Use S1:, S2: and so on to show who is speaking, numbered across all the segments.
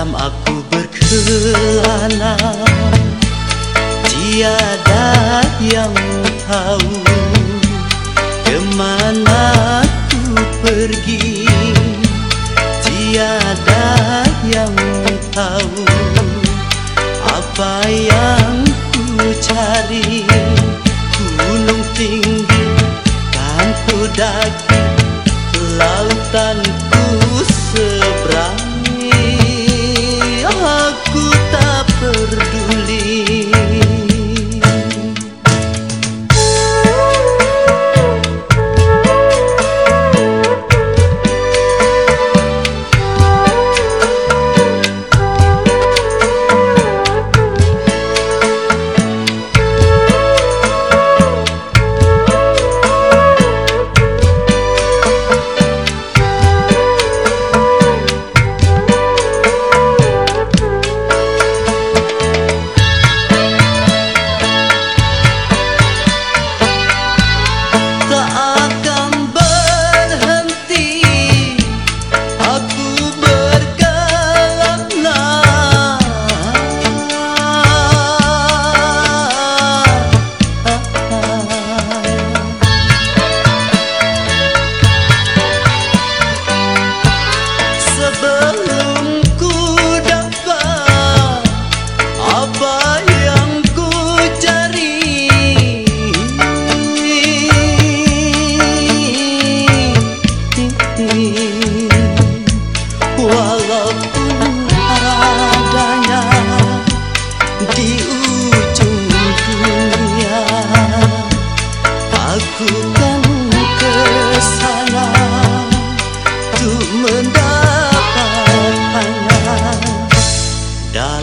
S1: dalam aku berkelana. Tiada yang tahu Kemana aku pergi. Tiada yang tahu Apa yang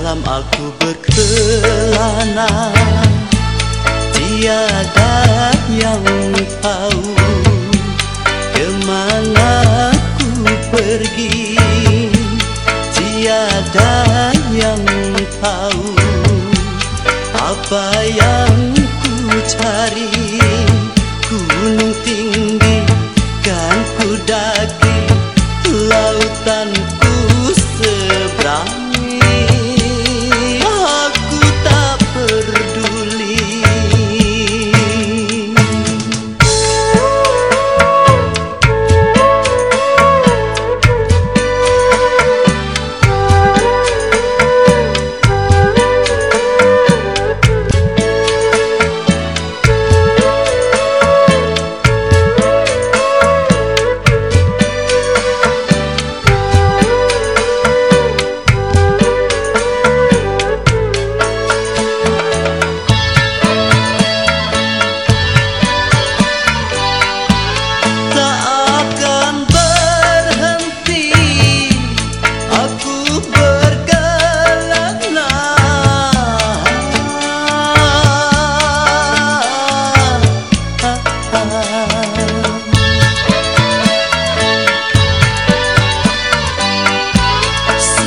S1: dalam aku berkelana. Tiada yang tahu Kemana ku pergi. Tiada yang tahu Apa yang ku cari. Gunung tinggi kan ku daki Lautan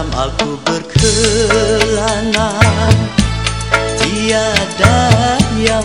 S1: Dalam aku berkelana. Tiada yang